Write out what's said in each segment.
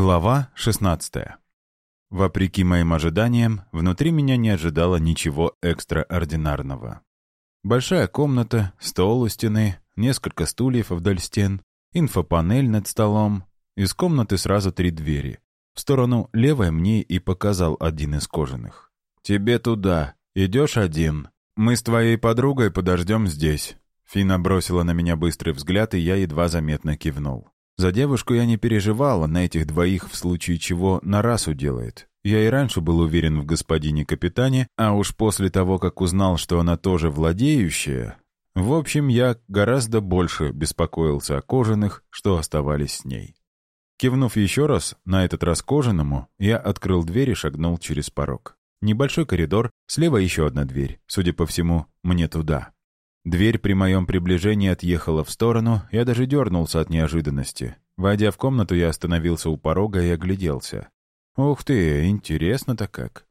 Глава 16. Вопреки моим ожиданиям, внутри меня не ожидало ничего экстраординарного. Большая комната, стол у стены, несколько стульев вдоль стен, инфопанель над столом. Из комнаты сразу три двери. В сторону левой мне и показал один из кожаных. «Тебе туда. Идешь один. Мы с твоей подругой подождем здесь». Фина бросила на меня быстрый взгляд, и я едва заметно кивнул. За девушку я не переживала, на этих двоих в случае чего на раз уделает. Я и раньше был уверен в господине капитане, а уж после того, как узнал, что она тоже владеющая... В общем, я гораздо больше беспокоился о кожаных, что оставались с ней. Кивнув еще раз, на этот раз кожаному, я открыл дверь и шагнул через порог. Небольшой коридор, слева еще одна дверь. Судя по всему, мне туда. Дверь при моем приближении отъехала в сторону, я даже дернулся от неожиданности. Войдя в комнату, я остановился у порога и огляделся. Ух ты, интересно-то как.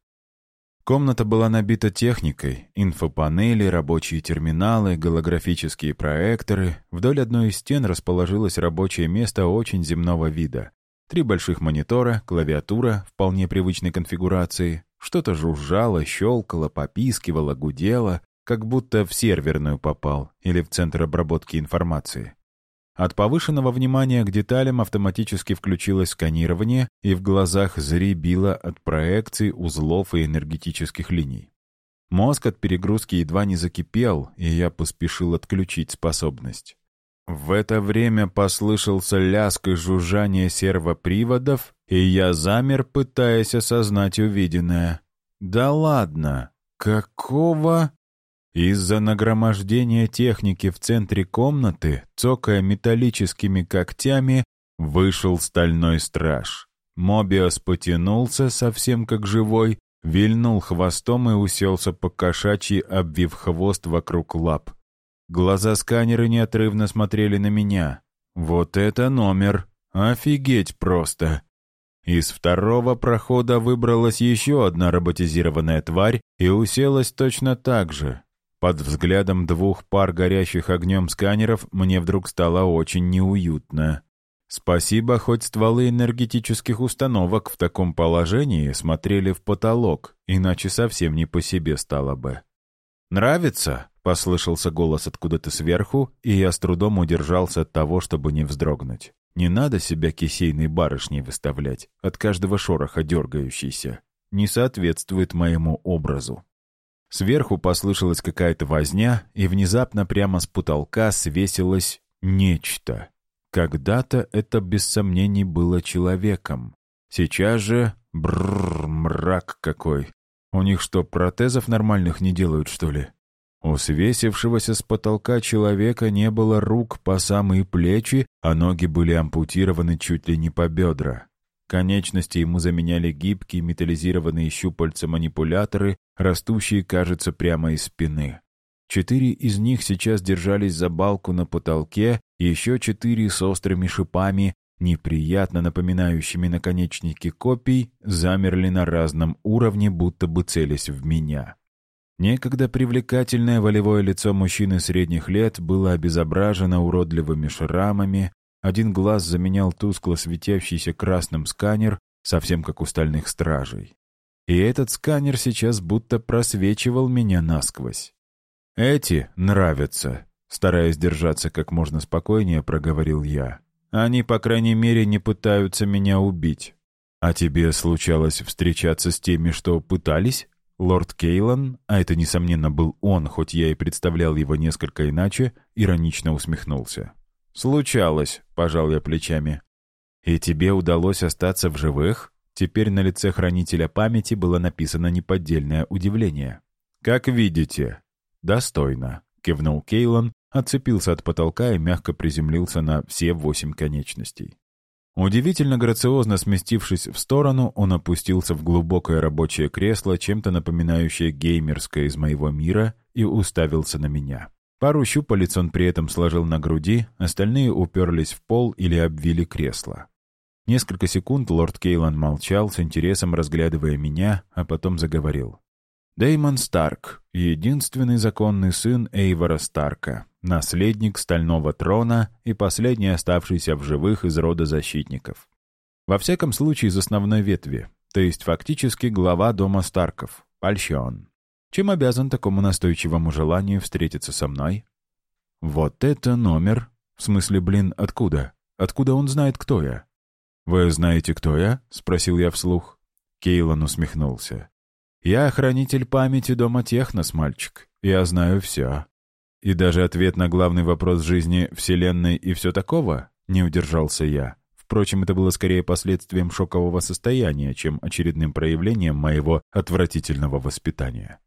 Комната была набита техникой, инфопанели, рабочие терминалы, голографические проекторы. Вдоль одной из стен расположилось рабочее место очень земного вида. Три больших монитора, клавиатура вполне привычной конфигурации. Что-то жужжало, щелкало, попискивало, гудело как будто в серверную попал или в центр обработки информации. От повышенного внимания к деталям автоматически включилось сканирование, и в глазах заребило от проекций, узлов и энергетических линий. Мозг от перегрузки едва не закипел, и я поспешил отключить способность. В это время послышался лязг и жужжание сервоприводов, и я замер, пытаясь осознать увиденное. «Да ладно! Какого...» Из-за нагромождения техники в центре комнаты, цокая металлическими когтями, вышел стальной страж. Мобиас потянулся, совсем как живой, вильнул хвостом и уселся по кошачьи, обвив хвост вокруг лап. Глаза сканера неотрывно смотрели на меня. «Вот это номер! Офигеть просто!» Из второго прохода выбралась еще одна роботизированная тварь и уселась точно так же, под взглядом двух пар горящих огнем сканеров мне вдруг стало очень неуютно. Спасибо, хоть стволы энергетических установок в таком положении смотрели в потолок, иначе совсем не по себе стало бы. «Нравится?» — послышался голос откуда-то сверху, и я с трудом удержался от того, чтобы не вздрогнуть. Не надо себя кисейной барышней выставлять, от каждого шороха дергающейся. Не соответствует моему образу. Сверху послышалась какая-то возня, и внезапно прямо с потолка свесилось нечто. Когда-то это, без сомнений, было человеком. Сейчас же... Бррр, мрак какой. У них что, протезов нормальных не делают, что ли? У свесившегося с потолка человека не было рук по самые плечи, а ноги были ампутированы чуть ли не по бедра. Конечности ему заменяли гибкие металлизированные щупальца-манипуляторы, растущие, кажется, прямо из спины. Четыре из них сейчас держались за балку на потолке, еще четыре с острыми шипами, неприятно напоминающими наконечники копий, замерли на разном уровне, будто бы целясь в меня. Некогда привлекательное волевое лицо мужчины средних лет было обезображено уродливыми шрамами, один глаз заменял тускло светящийся красным сканер, совсем как у стальных стражей. И этот сканер сейчас будто просвечивал меня насквозь. «Эти нравятся», — стараясь держаться как можно спокойнее, проговорил я. «Они, по крайней мере, не пытаются меня убить. А тебе случалось встречаться с теми, что пытались?» Лорд Кейлан, а это, несомненно, был он, хоть я и представлял его несколько иначе, иронично усмехнулся. «Случалось», — пожал я плечами. «И тебе удалось остаться в живых?» Теперь на лице хранителя памяти было написано неподдельное удивление. «Как видите». «Достойно», — кивнул Кейлон, отцепился от потолка и мягко приземлился на все восемь конечностей. Удивительно грациозно сместившись в сторону, он опустился в глубокое рабочее кресло, чем-то напоминающее геймерское из моего мира, и уставился на меня. Пару щупалец он при этом сложил на груди, остальные уперлись в пол или обвили кресло. Несколько секунд лорд Кейлан молчал, с интересом разглядывая меня, а потом заговорил. Деймон Старк, единственный законный сын Эйвора Старка, наследник Стального Трона и последний оставшийся в живых из рода защитников. Во всяком случае, из основной ветви, то есть фактически глава дома Старков. Польщен. Чем обязан такому настойчивому желанию встретиться со мной? Вот это номер. В смысле, блин, откуда? Откуда он знает, кто я? «Вы знаете, кто я?» — спросил я вслух. Кейлан усмехнулся. «Я хранитель памяти дома Технос, мальчик. Я знаю все. И даже ответ на главный вопрос жизни Вселенной и все такого не удержался я. Впрочем, это было скорее последствием шокового состояния, чем очередным проявлением моего отвратительного воспитания.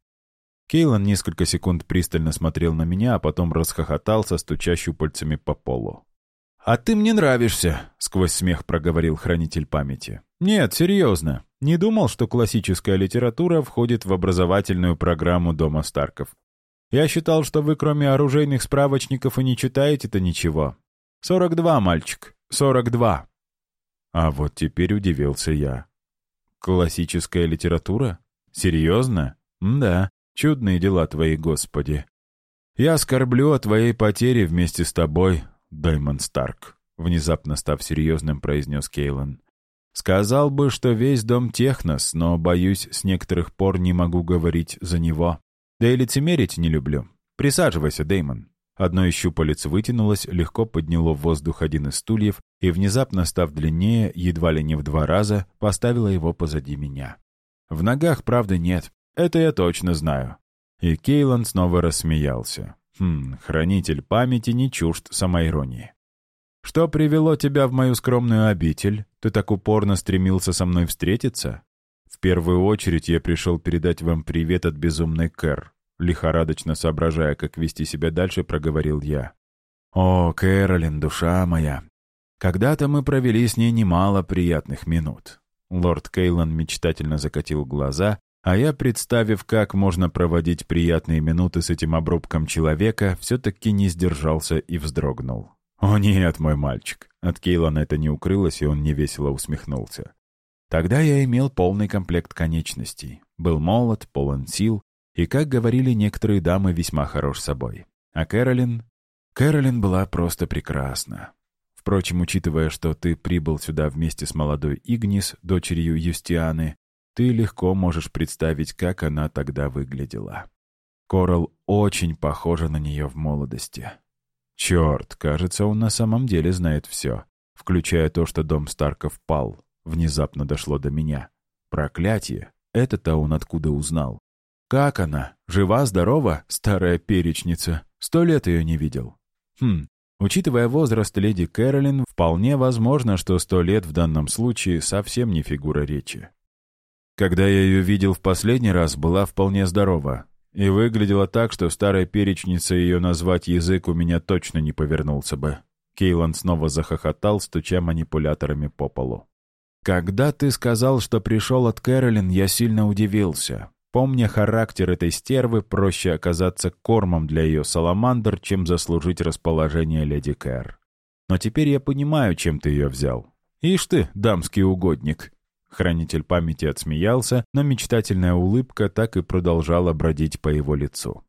Кейлан несколько секунд пристально смотрел на меня, а потом расхохотался, стуча щупальцами по полу. «А ты мне нравишься», — сквозь смех проговорил хранитель памяти. «Нет, серьезно. Не думал, что классическая литература входит в образовательную программу Дома Старков. Я считал, что вы кроме оружейных справочников и не читаете-то ничего. Сорок два, мальчик, сорок два». А вот теперь удивился я. «Классическая литература? Серьезно? Да, чудные дела твои, Господи. Я скорблю о твоей потере вместе с тобой, Даймон Старк», — внезапно став серьезным, произнес Кейлан. «Сказал бы, что весь дом Технос, но, боюсь, с некоторых пор не могу говорить за него. Да и лицемерить не люблю. Присаживайся, Дэймон». Одно из щупалец вытянулось, легко подняло в воздух один из стульев и, внезапно став длиннее, едва ли не в два раза, поставило его позади меня. В ногах, правда, нет. Это я точно знаю. И Кейлан снова рассмеялся. Хм, хранитель памяти не чужд самоиронии. «Что привело тебя в мою скромную обитель? Ты так упорно стремился со мной встретиться?» «В первую очередь я пришел передать вам привет от безумной Кэр», лихорадочно соображая, как вести себя дальше, проговорил я. «О, Кэролин, душа моя! Когда-то мы провели с ней немало приятных минут». Лорд Кейлан мечтательно закатил глаза, а я, представив, как можно проводить приятные минуты с этим обрубком человека, все-таки не сдержался и вздрогнул. «О нет, мой мальчик!» От Кейлана это не укрылось, и он невесело усмехнулся. Тогда я имел полный комплект конечностей. Был молод, полон сил, и, как говорили некоторые дамы, весьма хорош собой. А Кэролин... Кэролин была просто прекрасна. Впрочем, учитывая, что ты прибыл сюда вместе с молодой Игнис, дочерью Юстианы, ты легко можешь представить, как она тогда выглядела. Корал очень похожа на нее в молодости. Черт, кажется, он на самом деле знает все, включая то, что дом Старков пал. Внезапно дошло до меня. Проклятие! Это-то он откуда узнал? Как она? Жива, здорова, старая перечница? Сто лет ее не видел. Хм, учитывая возраст леди Кэролин, вполне возможно, что сто лет в данном случае совсем не фигура речи. Когда я ее видел в последний раз, была вполне здорова. И выглядела так, что старая перечница ее назвать язык у меня точно не повернулся бы. Кейлан снова захохотал, стуча манипуляторами по полу. «Когда ты сказал, что пришел от Кэролин, я сильно удивился. Помня характер этой стервы, проще оказаться кормом для ее саламандр, чем заслужить расположение леди Кэр. Но теперь я понимаю, чем ты ее взял. Ишь ты, дамский угодник!» Хранитель памяти отсмеялся, но мечтательная улыбка так и продолжала бродить по его лицу.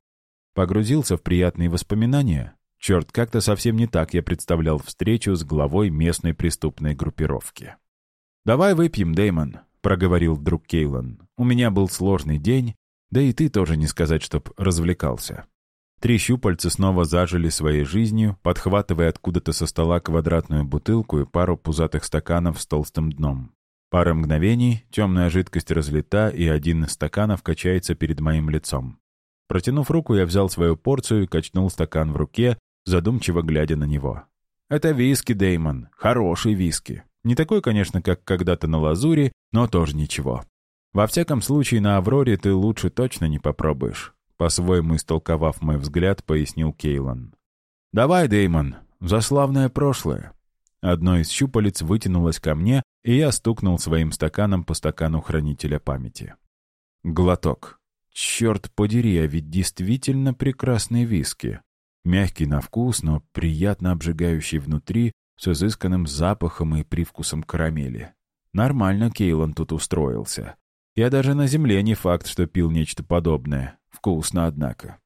Погрузился в приятные воспоминания? Черт, как-то совсем не так я представлял встречу с главой местной преступной группировки. «Давай выпьем, Дэймон», — проговорил вдруг Кейлан. «У меня был сложный день, да и ты тоже не сказать, чтоб развлекался». Три щупальца снова зажили своей жизнью, подхватывая откуда-то со стола квадратную бутылку и пару пузатых стаканов с толстым дном. Пара мгновений, темная жидкость разлита, и один из стаканов качается перед моим лицом. Протянув руку, я взял свою порцию и качнул стакан в руке, задумчиво глядя на него. «Это виски, Деймон. Хороший виски. Не такой, конечно, как когда-то на лазуре, но тоже ничего. Во всяком случае, на Авроре ты лучше точно не попробуешь», по-своему истолковав мой взгляд, пояснил Кейлан. «Давай, Деймон, за славное прошлое». Одно из щупалец вытянулось ко мне, и я стукнул своим стаканом по стакану хранителя памяти. Глоток. Черт подери, а ведь действительно прекрасный виски. Мягкий на вкус, но приятно обжигающий внутри, с изысканным запахом и привкусом карамели. Нормально Кейлан тут устроился. Я даже на земле не факт, что пил нечто подобное. Вкусно, однако.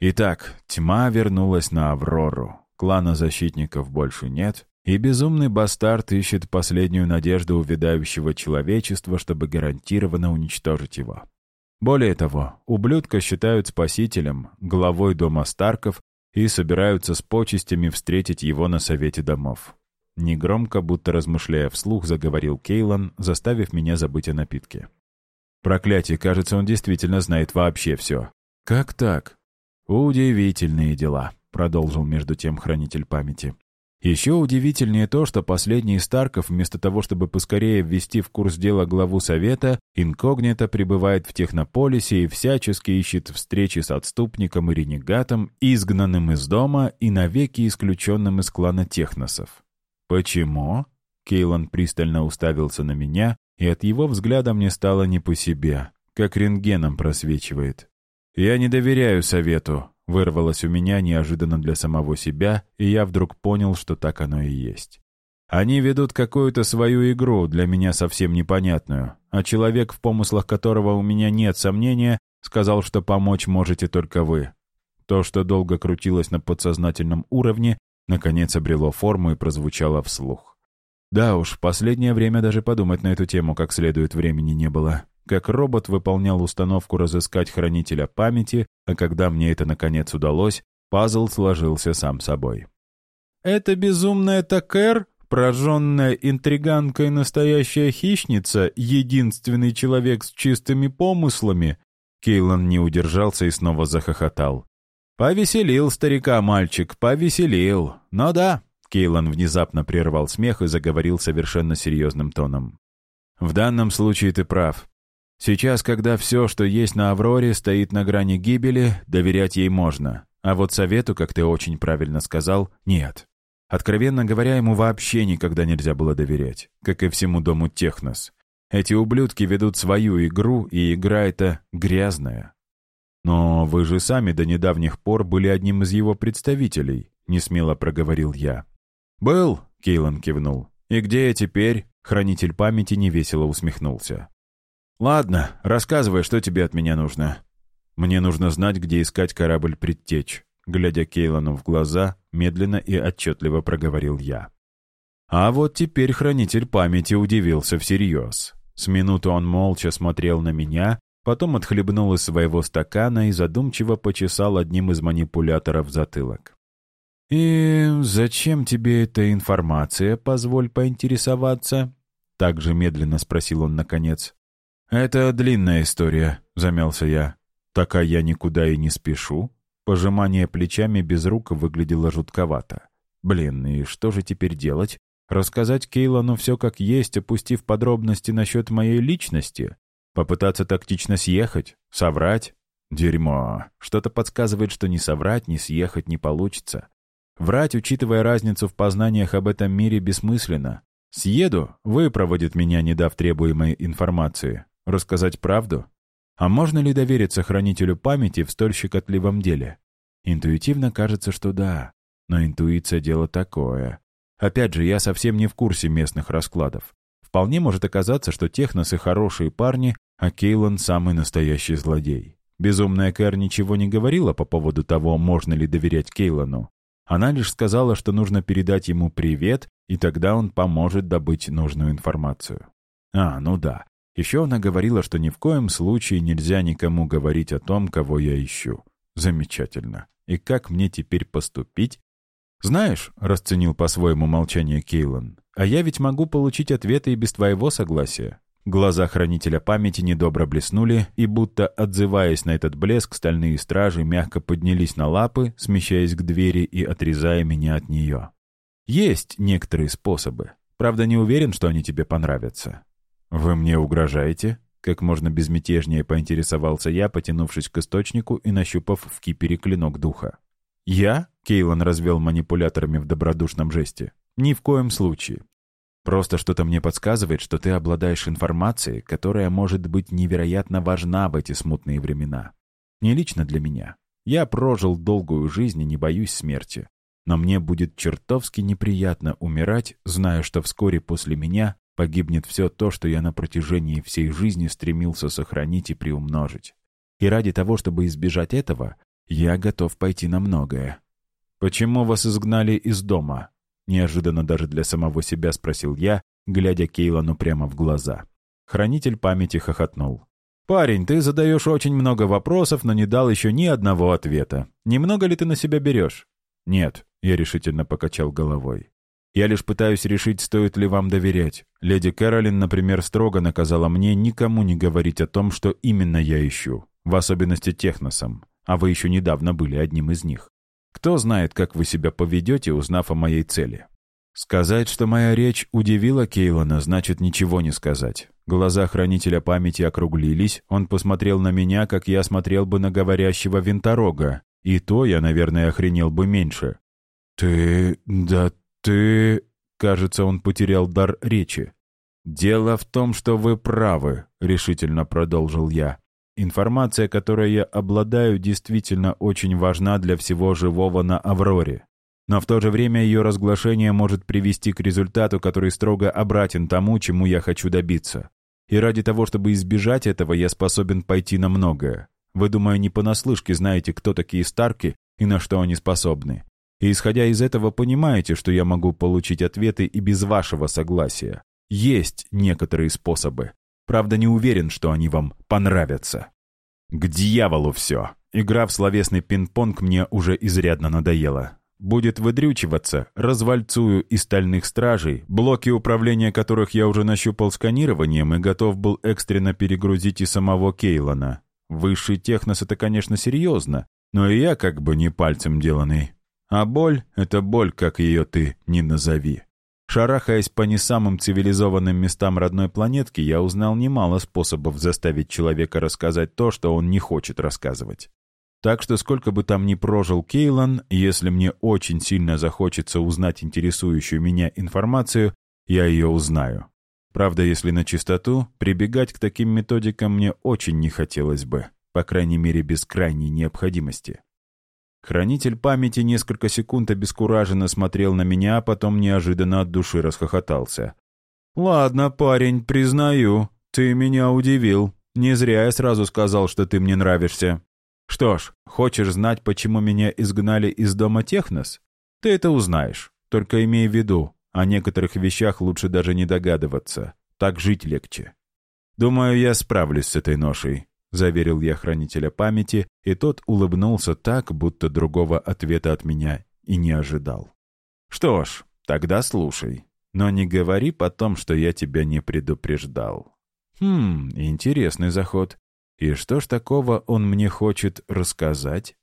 Итак, тьма вернулась на Аврору. Клана защитников больше нет, И безумный бастард ищет последнюю надежду увядающего человечества, чтобы гарантированно уничтожить его. Более того, ублюдка считают спасителем, главой дома Старков и собираются с почестями встретить его на совете домов. Негромко, будто размышляя вслух, заговорил Кейлан, заставив меня забыть о напитке. Проклятие, кажется, он действительно знает вообще все. Как так? Удивительные дела, продолжил между тем хранитель памяти. Еще удивительнее то, что последний из Старков, вместо того, чтобы поскорее ввести в курс дела главу Совета, инкогнито пребывает в Технополисе и всячески ищет встречи с отступником и ренегатом, изгнанным из дома и навеки исключенным из клана Техносов. «Почему?» Кейлан пристально уставился на меня, и от его взгляда мне стало не по себе, как рентгеном просвечивает. «Я не доверяю Совету», Вырвалось у меня неожиданно для самого себя, и я вдруг понял, что так оно и есть. Они ведут какую-то свою игру, для меня совсем непонятную, а человек, в помыслах которого у меня нет сомнения, сказал, что помочь можете только вы. То, что долго крутилось на подсознательном уровне, наконец обрело форму и прозвучало вслух. Да уж, в последнее время даже подумать на эту тему как следует времени не было как робот выполнял установку разыскать хранителя памяти, а когда мне это наконец удалось, пазл сложился сам собой. «Это безумная Такер, прожженная интриганка и настоящая хищница, единственный человек с чистыми помыслами?» Кейлан не удержался и снова захохотал. «Повеселил старика мальчик, повеселил. Но да». Кейлан внезапно прервал смех и заговорил совершенно серьезным тоном. «В данном случае ты прав. Сейчас, когда все, что есть на Авроре, стоит на грани гибели, доверять ей можно. А вот совету, как ты очень правильно сказал, нет. Откровенно говоря, ему вообще никогда нельзя было доверять, как и всему дому Технос. Эти ублюдки ведут свою игру, и игра эта грязная. Но вы же сами до недавних пор были одним из его представителей, несмело проговорил я. «Был», — Кейлан кивнул. «И где я теперь?» Хранитель памяти невесело усмехнулся. «Ладно, рассказывай, что тебе от меня нужно». «Мне нужно знать, где искать корабль «Предтечь», — глядя Кейлану в глаза, медленно и отчетливо проговорил я. А вот теперь хранитель памяти удивился всерьез. С минуту он молча смотрел на меня, потом отхлебнул из своего стакана и задумчиво почесал одним из манипуляторов затылок. «И зачем тебе эта информация, позволь поинтересоваться?» Также медленно спросил он наконец. «Это длинная история», — замялся я. «Так а я никуда и не спешу». Пожимание плечами без рук выглядело жутковато. «Блин, и что же теперь делать? Рассказать Кейлану все как есть, опустив подробности насчет моей личности? Попытаться тактично съехать? Соврать? Дерьмо. Что-то подсказывает, что ни соврать, ни съехать не получится. Врать, учитывая разницу в познаниях об этом мире, бессмысленно. Съеду, выпроводит меня, не дав требуемой информации. Рассказать правду? А можно ли довериться хранителю памяти в столь щекотливом деле? Интуитивно кажется, что да. Но интуиция — дело такое. Опять же, я совсем не в курсе местных раскладов. Вполне может оказаться, что техносы хорошие парни, а Кейлан — самый настоящий злодей. Безумная Кэр ничего не говорила по поводу того, можно ли доверять Кейлану. Она лишь сказала, что нужно передать ему привет, и тогда он поможет добыть нужную информацию. А, ну да. Еще она говорила, что ни в коем случае нельзя никому говорить о том, кого я ищу. Замечательно. И как мне теперь поступить? «Знаешь», — расценил по-своему молчание Кейлан, «а я ведь могу получить ответы и без твоего согласия». Глаза хранителя памяти недобро блеснули, и будто отзываясь на этот блеск, стальные стражи мягко поднялись на лапы, смещаясь к двери и отрезая меня от нее. «Есть некоторые способы. Правда, не уверен, что они тебе понравятся. «Вы мне угрожаете?» Как можно безмятежнее поинтересовался я, потянувшись к источнику и нащупав в кипере клинок духа. «Я?» — Кейлан развел манипуляторами в добродушном жесте. «Ни в коем случае. Просто что-то мне подсказывает, что ты обладаешь информацией, которая может быть невероятно важна в эти смутные времена. Не лично для меня. Я прожил долгую жизнь и не боюсь смерти. Но мне будет чертовски неприятно умирать, зная, что вскоре после меня Погибнет все то, что я на протяжении всей жизни стремился сохранить и приумножить. И ради того, чтобы избежать этого, я готов пойти на многое. «Почему вас изгнали из дома?» Неожиданно даже для самого себя спросил я, глядя Кейлану прямо в глаза. Хранитель памяти хохотнул. «Парень, ты задаешь очень много вопросов, но не дал еще ни одного ответа. Немного ли ты на себя берешь?» «Нет», — я решительно покачал головой. «Я лишь пытаюсь решить, стоит ли вам доверять. Леди Кэролин, например, строго наказала мне никому не говорить о том, что именно я ищу, в особенности техносам, а вы еще недавно были одним из них. Кто знает, как вы себя поведете, узнав о моей цели?» Сказать, что моя речь удивила Кейлана, значит ничего не сказать. Глаза хранителя памяти округлились, он посмотрел на меня, как я смотрел бы на говорящего винторога, и то я, наверное, охренел бы меньше. «Ты... да ты...» Кажется, он потерял дар речи. «Дело в том, что вы правы», — решительно продолжил я. «Информация, которой я обладаю, действительно очень важна для всего живого на Авроре. Но в то же время ее разглашение может привести к результату, который строго обратен тому, чему я хочу добиться. И ради того, чтобы избежать этого, я способен пойти на многое. Вы, думаю, не понаслышке знаете, кто такие Старки и на что они способны. И исходя из этого, понимаете, что я могу получить ответы и без вашего согласия. Есть некоторые способы. Правда, не уверен, что они вам понравятся. К дьяволу все. Игра в словесный пинг-понг мне уже изрядно надоела будет выдрючиваться, развальцую из стальных стражей, блоки управления которых я уже нащупал сканированием и готов был экстренно перегрузить и самого Кейлана. Высший технос — это, конечно, серьезно, но и я как бы не пальцем деланный. А боль — это боль, как ее ты не назови. Шарахаясь по не самым цивилизованным местам родной планетки, я узнал немало способов заставить человека рассказать то, что он не хочет рассказывать. Так что сколько бы там ни прожил Кейлан, если мне очень сильно захочется узнать интересующую меня информацию, я ее узнаю. Правда, если на чистоту, прибегать к таким методикам мне очень не хотелось бы, по крайней мере, без крайней необходимости. Хранитель памяти несколько секунд обескураженно смотрел на меня, а потом неожиданно от души расхохотался. «Ладно, парень, признаю, ты меня удивил. Не зря я сразу сказал, что ты мне нравишься. Что ж, хочешь знать, почему меня изгнали из дома Технос? Ты это узнаешь. Только имей в виду, о некоторых вещах лучше даже не догадываться. Так жить легче. Думаю, я справлюсь с этой ношей, заверил я хранителя памяти, и тот улыбнулся так, будто другого ответа от меня и не ожидал. Что ж, тогда слушай. Но не говори потом, что я тебя не предупреждал. Хм, интересный заход. И что ж такого он мне хочет рассказать?